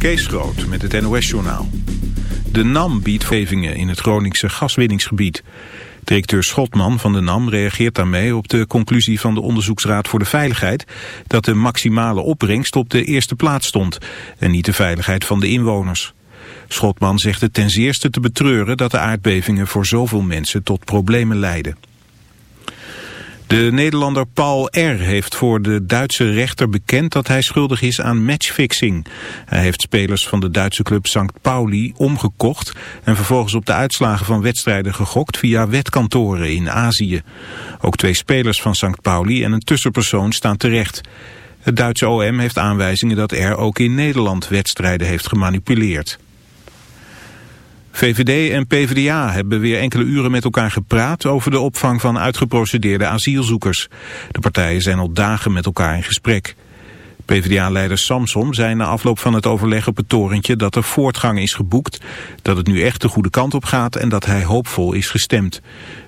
Kees Groot met het NOS-journaal. De NAM biedt in het Groningse gaswinningsgebied. Directeur Schotman van de NAM reageert daarmee op de conclusie van de Onderzoeksraad voor de Veiligheid... dat de maximale opbrengst op de eerste plaats stond en niet de veiligheid van de inwoners. Schotman zegt het ten zeerste te betreuren dat de aardbevingen voor zoveel mensen tot problemen leiden. De Nederlander Paul R. heeft voor de Duitse rechter bekend dat hij schuldig is aan matchfixing. Hij heeft spelers van de Duitse club St. Pauli omgekocht en vervolgens op de uitslagen van wedstrijden gegokt via wetkantoren in Azië. Ook twee spelers van St. Pauli en een tussenpersoon staan terecht. Het Duitse OM heeft aanwijzingen dat R ook in Nederland wedstrijden heeft gemanipuleerd. VVD en PvdA hebben weer enkele uren met elkaar gepraat over de opvang van uitgeprocedeerde asielzoekers. De partijen zijn al dagen met elkaar in gesprek. PvdA-leider Samsom zei na afloop van het overleg op het torentje dat er voortgang is geboekt, dat het nu echt de goede kant op gaat en dat hij hoopvol is gestemd.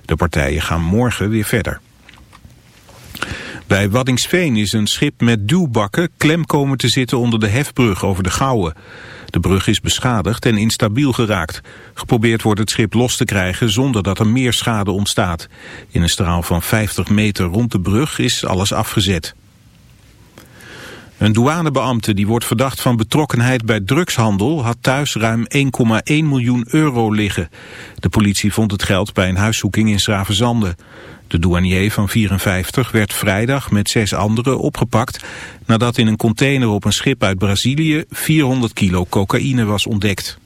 De partijen gaan morgen weer verder. Bij Waddingsveen is een schip met duwbakken klem komen te zitten onder de hefbrug over de Gouwen. De brug is beschadigd en instabiel geraakt. Geprobeerd wordt het schip los te krijgen zonder dat er meer schade ontstaat. In een straal van 50 meter rond de brug is alles afgezet. Een douanebeambte die wordt verdacht van betrokkenheid bij drugshandel had thuis ruim 1,1 miljoen euro liggen. De politie vond het geld bij een huiszoeking in Schravenzande. De douanier van 54 werd vrijdag met zes anderen opgepakt nadat in een container op een schip uit Brazilië 400 kilo cocaïne was ontdekt.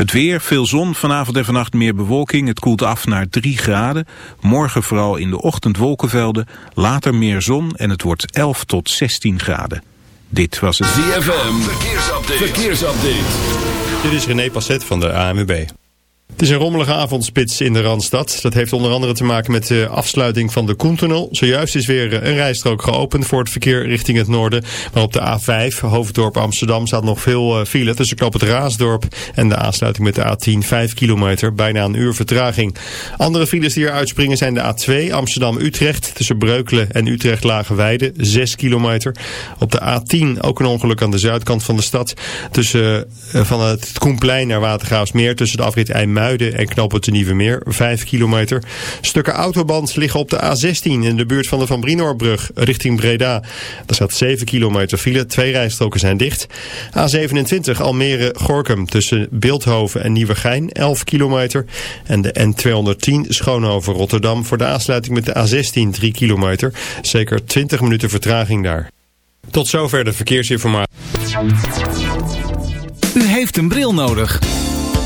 Het weer, veel zon, vanavond en vannacht meer bewolking. Het koelt af naar 3 graden. Morgen vooral in de ochtend wolkenvelden. Later meer zon en het wordt 11 tot 16 graden. Dit was het ZFM. Verkeersupdate. Verkeersupdate. Dit is René Passet van de ANWB. Het is een rommelige avondspits in de Randstad. Dat heeft onder andere te maken met de afsluiting van de Koentunnel. Zojuist is weer een rijstrook geopend voor het verkeer richting het noorden. Maar op de A5, Hoofddorp Amsterdam, staat nog veel eh, file tussen knop het Raasdorp en de aansluiting met de A10, 5 kilometer, bijna een uur vertraging. Andere files die er uitspringen zijn de A2, Amsterdam-Utrecht, tussen Breukelen en Utrecht-Lagenweide, 6 kilometer. Op de A10 ook een ongeluk aan de zuidkant van de stad, tussen uh, van het Koenplein naar Watergraafsmeer, tussen de afrit IJmuiden en knopen te Nieuwe Meer, 5 kilometer. Stukken autoband liggen op de A16 in de buurt van de Van Brinoorbrug richting Breda. Daar staat 7 kilometer file, twee rijstroken zijn dicht. A27 Almere-Gorkum tussen Beeldhoven en Nieuwegein, 11 kilometer. En de N210 Schoonhoven-Rotterdam voor de aansluiting met de A16, 3 kilometer. Zeker 20 minuten vertraging daar. Tot zover de verkeersinformatie. U heeft een bril nodig.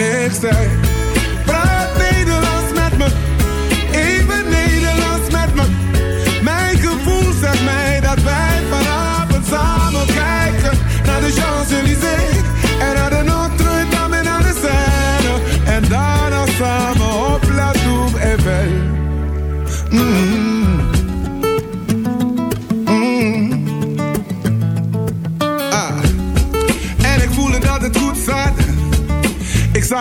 next day.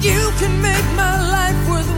You can make my life worth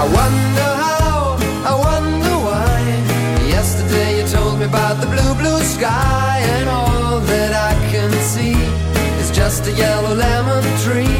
I wonder how, I wonder why. Yesterday you told me about the blue, blue sky, and all that I can see is just a yellow lemon tree.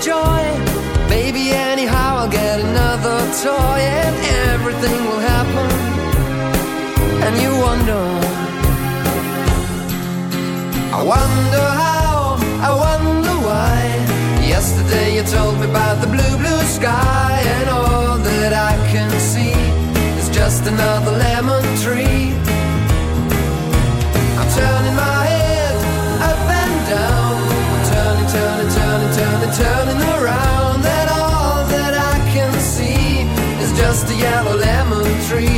joy. Maybe anyhow I'll get another toy and everything will happen. And you wonder. I wonder how, I wonder why. Yesterday you told me about the blue, blue sky, and all that I can see is just another lemon tree. I'm turning my turning, around, and all that I can see is just a yellow lemon tree.